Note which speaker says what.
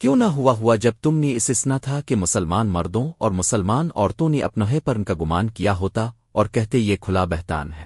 Speaker 1: کیوں نہ ہوا ہوا جب تم نے اس اسنا تھا کہ مسلمان مردوں اور مسلمان عورتوں نے اپنہے پر ان کا گمان کیا ہوتا اور کہتے یہ کھلا بہتان ہے۔